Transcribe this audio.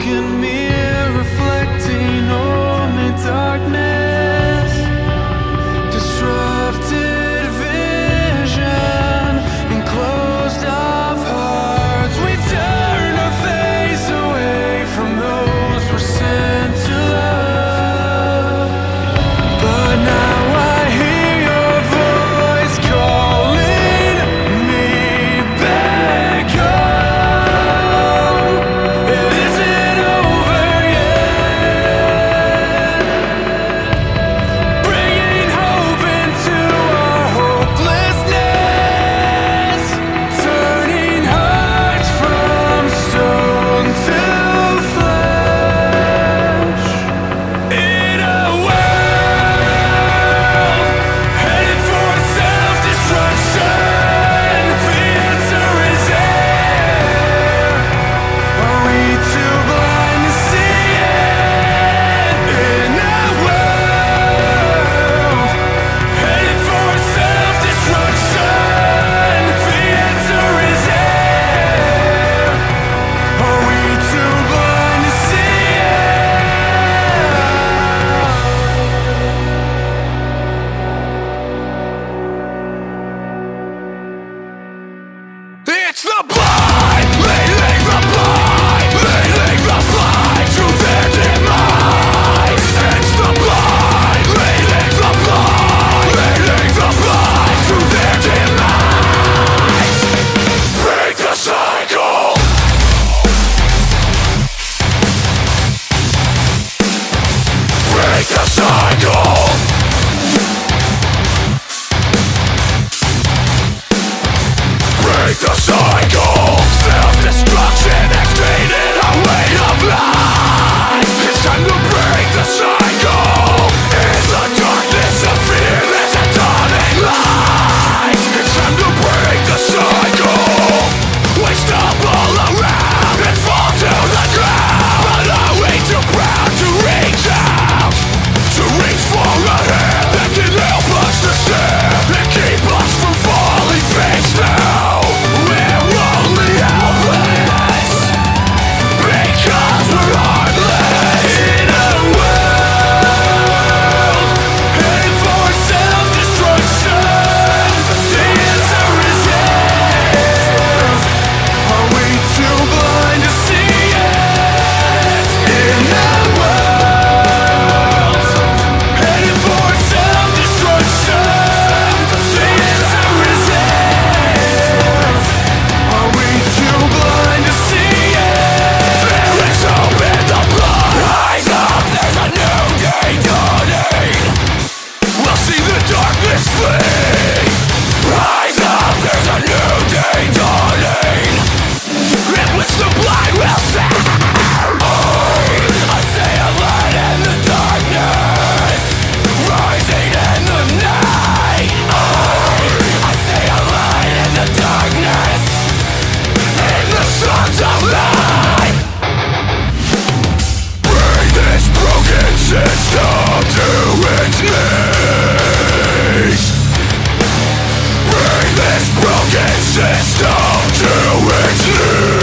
broken mirror reflecting only darkness. This broken system to its knees